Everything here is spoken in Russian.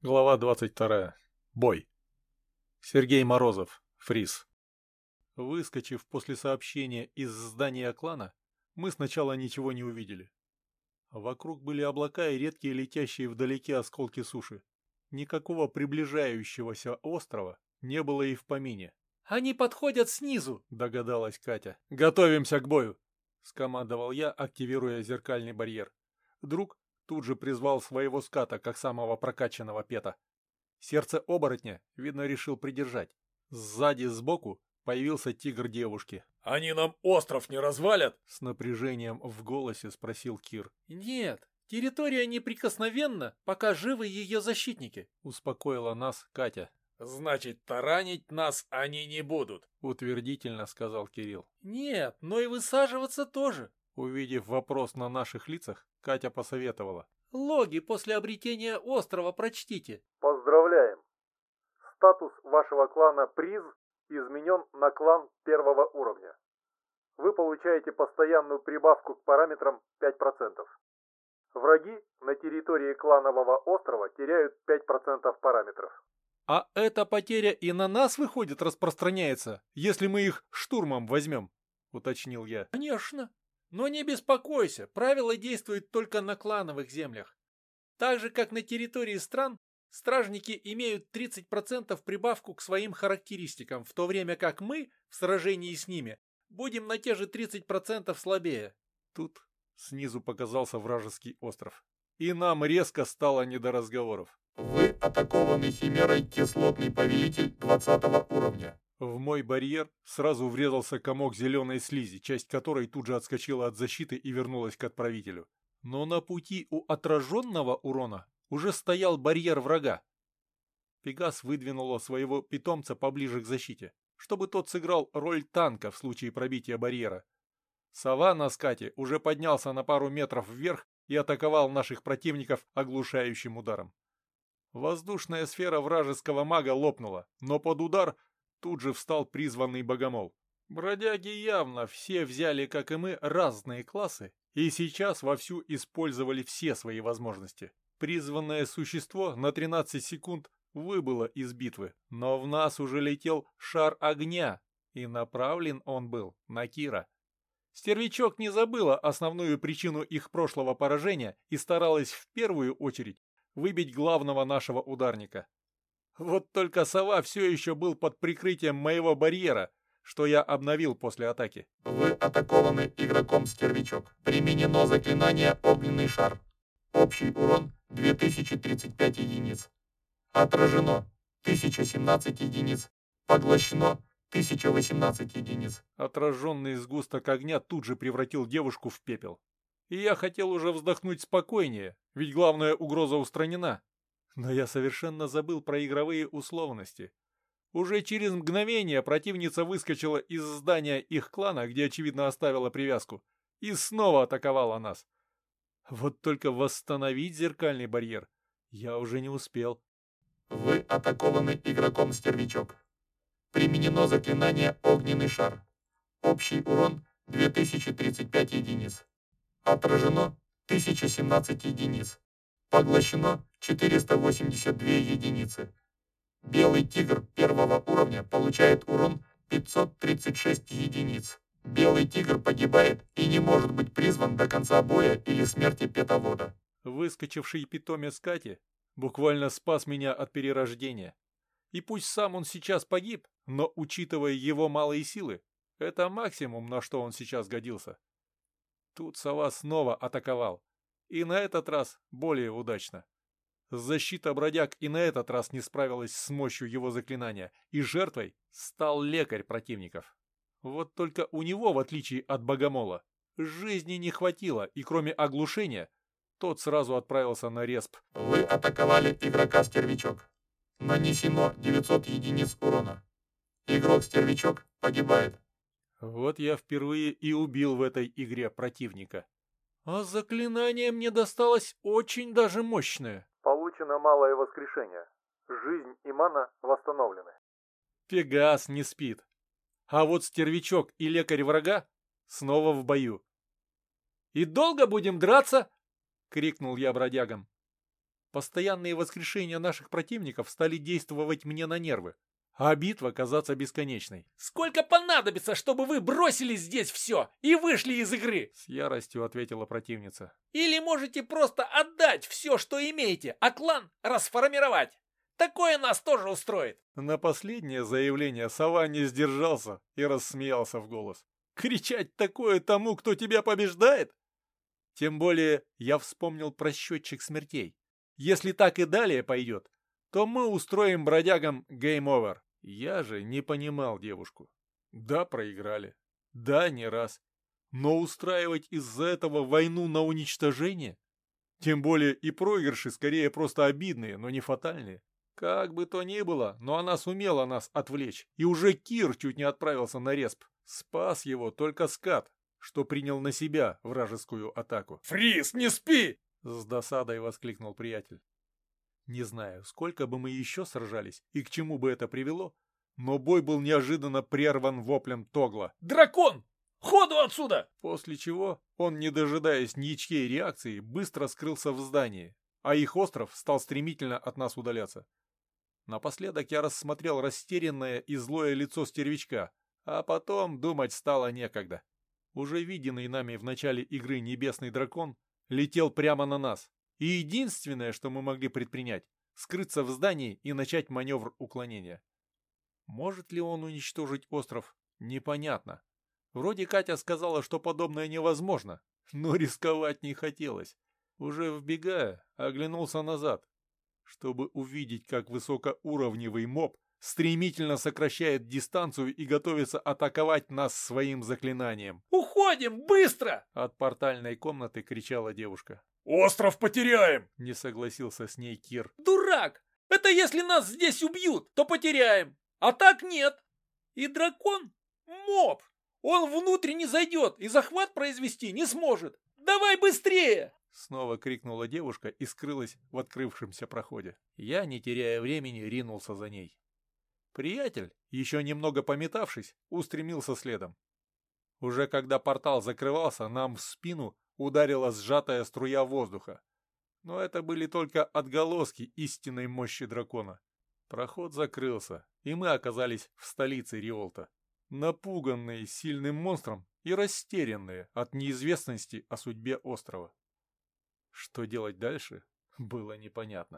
Глава 22. Бой. Сергей Морозов. Фриз. Выскочив после сообщения из здания клана, мы сначала ничего не увидели. Вокруг были облака и редкие летящие вдалеке осколки суши. Никакого приближающегося острова не было и в помине. «Они подходят снизу!» – догадалась Катя. «Готовимся к бою!» – скомандовал я, активируя зеркальный барьер. Друг Тут же призвал своего ската, как самого прокачанного пета. Сердце оборотня, видно, решил придержать. Сзади, сбоку, появился тигр девушки. «Они нам остров не развалят?» С напряжением в голосе спросил Кир. «Нет, территория неприкосновенна, пока живы ее защитники», успокоила нас Катя. «Значит, таранить нас они не будут», утвердительно сказал Кирилл. «Нет, но и высаживаться тоже». Увидев вопрос на наших лицах, Катя посоветовала. «Логи после обретения острова прочтите». «Поздравляем! Статус вашего клана Приз изменен на клан первого уровня. Вы получаете постоянную прибавку к параметрам 5%. Враги на территории кланового острова теряют 5% параметров. А эта потеря и на нас, выходит, распространяется, если мы их штурмом возьмем, уточнил я. Конечно. Но не беспокойся, правила действуют только на клановых землях. Так же, как на территории стран, стражники имеют 30% прибавку к своим характеристикам, в то время как мы, в сражении с ними, будем на те же 30% слабее. Тут снизу показался вражеский остров. И нам резко стало не до разговоров. Вы атакованы химерой кислотный повелитель 20 уровня. В мой барьер сразу врезался комок зеленой слизи, часть которой тут же отскочила от защиты и вернулась к отправителю. Но на пути у отраженного урона уже стоял барьер врага. Пегас выдвинула своего питомца поближе к защите, чтобы тот сыграл роль танка в случае пробития барьера. Сова на скате уже поднялся на пару метров вверх и атаковал наших противников оглушающим ударом. Воздушная сфера вражеского мага лопнула, но под удар – Тут же встал призванный богомол. Бродяги явно все взяли, как и мы, разные классы, и сейчас вовсю использовали все свои возможности. Призванное существо на 13 секунд выбыло из битвы, но в нас уже летел шар огня, и направлен он был на Кира. Стервячок не забыла основную причину их прошлого поражения и старалась в первую очередь выбить главного нашего ударника. Вот только сова все еще был под прикрытием моего барьера, что я обновил после атаки. Вы атакованы игроком Стервячок. Применено заклинание «Огненный шар». Общий урон 2035 единиц. Отражено 1017 единиц. Поглощено 1018 единиц. Отраженный сгусток огня тут же превратил девушку в пепел. И я хотел уже вздохнуть спокойнее, ведь главная угроза устранена. Но я совершенно забыл про игровые условности. Уже через мгновение противница выскочила из здания их клана, где, очевидно, оставила привязку, и снова атаковала нас. Вот только восстановить зеркальный барьер я уже не успел. Вы атакованы игроком Стервячок. Применено заклинание «Огненный шар». Общий урон 2035 единиц. Отражено 1017 единиц. Поглощено 482 единицы. Белый тигр первого уровня получает урон 536 единиц. Белый тигр погибает и не может быть призван до конца боя или смерти петовода. Выскочивший питомец Кати буквально спас меня от перерождения. И пусть сам он сейчас погиб, но, учитывая его малые силы, это максимум, на что он сейчас годился. Тут сова снова атаковал. И на этот раз более удачно. Защита бродяг и на этот раз не справилась с мощью его заклинания, и жертвой стал лекарь противников. Вот только у него, в отличие от богомола, жизни не хватило, и кроме оглушения, тот сразу отправился на респ. Вы атаковали игрока Стервячок. Нанесено 900 единиц урона. Игрок Стервячок погибает. Вот я впервые и убил в этой игре противника. А заклинание мне досталось очень даже мощное. Получено малое воскрешение. Жизнь и мана восстановлены. Пегас не спит. А вот стервячок и лекарь врага снова в бою. «И долго будем драться?» — крикнул я бродягам. Постоянные воскрешения наших противников стали действовать мне на нервы, а битва казаться бесконечной. «Сколько понадобится, чтобы вы бросили здесь все и вышли из игры?» С яростью ответила противница. «Или можете просто отдать все, что имеете, а клан расформировать? Такое нас тоже устроит!» На последнее заявление сова не сдержался и рассмеялся в голос. «Кричать такое тому, кто тебя побеждает?» Тем более я вспомнил про счетчик смертей. Если так и далее пойдет, то мы устроим бродягам game over. Я же не понимал девушку. Да, проиграли. Да, не раз. Но устраивать из-за этого войну на уничтожение? Тем более и проигрыши скорее просто обидные, но не фатальные. Как бы то ни было, но она сумела нас отвлечь, и уже Кир чуть не отправился на респ. Спас его только скат, что принял на себя вражескую атаку. «Фрис, не спи!» — с досадой воскликнул приятель. Не знаю, сколько бы мы еще сражались и к чему бы это привело, но бой был неожиданно прерван воплем Тогла. «Дракон! Ходу отсюда!» После чего он, не дожидаясь ничьей реакции, быстро скрылся в здании, а их остров стал стремительно от нас удаляться. Напоследок я рассмотрел растерянное и злое лицо стервячка, а потом думать стало некогда. Уже виденный нами в начале игры небесный дракон летел прямо на нас, и единственное, что мы могли предпринять, скрыться в здании и начать маневр уклонения. Может ли он уничтожить остров? Непонятно. Вроде Катя сказала, что подобное невозможно, но рисковать не хотелось. Уже вбегая, оглянулся назад, чтобы увидеть, как высокоуровневый моб стремительно сокращает дистанцию и готовится атаковать нас своим заклинанием. «Уходим, быстро!» От портальной комнаты кричала девушка. «Остров потеряем!» Не согласился с ней Кир. «Дурак! Это если нас здесь убьют, то потеряем, а так нет. И дракон — моб. Он внутрь не зайдет и захват произвести не сможет. Давай быстрее!» Снова крикнула девушка и скрылась в открывшемся проходе. Я, не теряя времени, ринулся за ней. Приятель, еще немного пометавшись, устремился следом. Уже когда портал закрывался, нам в спину ударила сжатая струя воздуха. Но это были только отголоски истинной мощи дракона. Проход закрылся, и мы оказались в столице Риолта. Напуганные сильным монстром и растерянные от неизвестности о судьбе острова. Что делать дальше, было непонятно.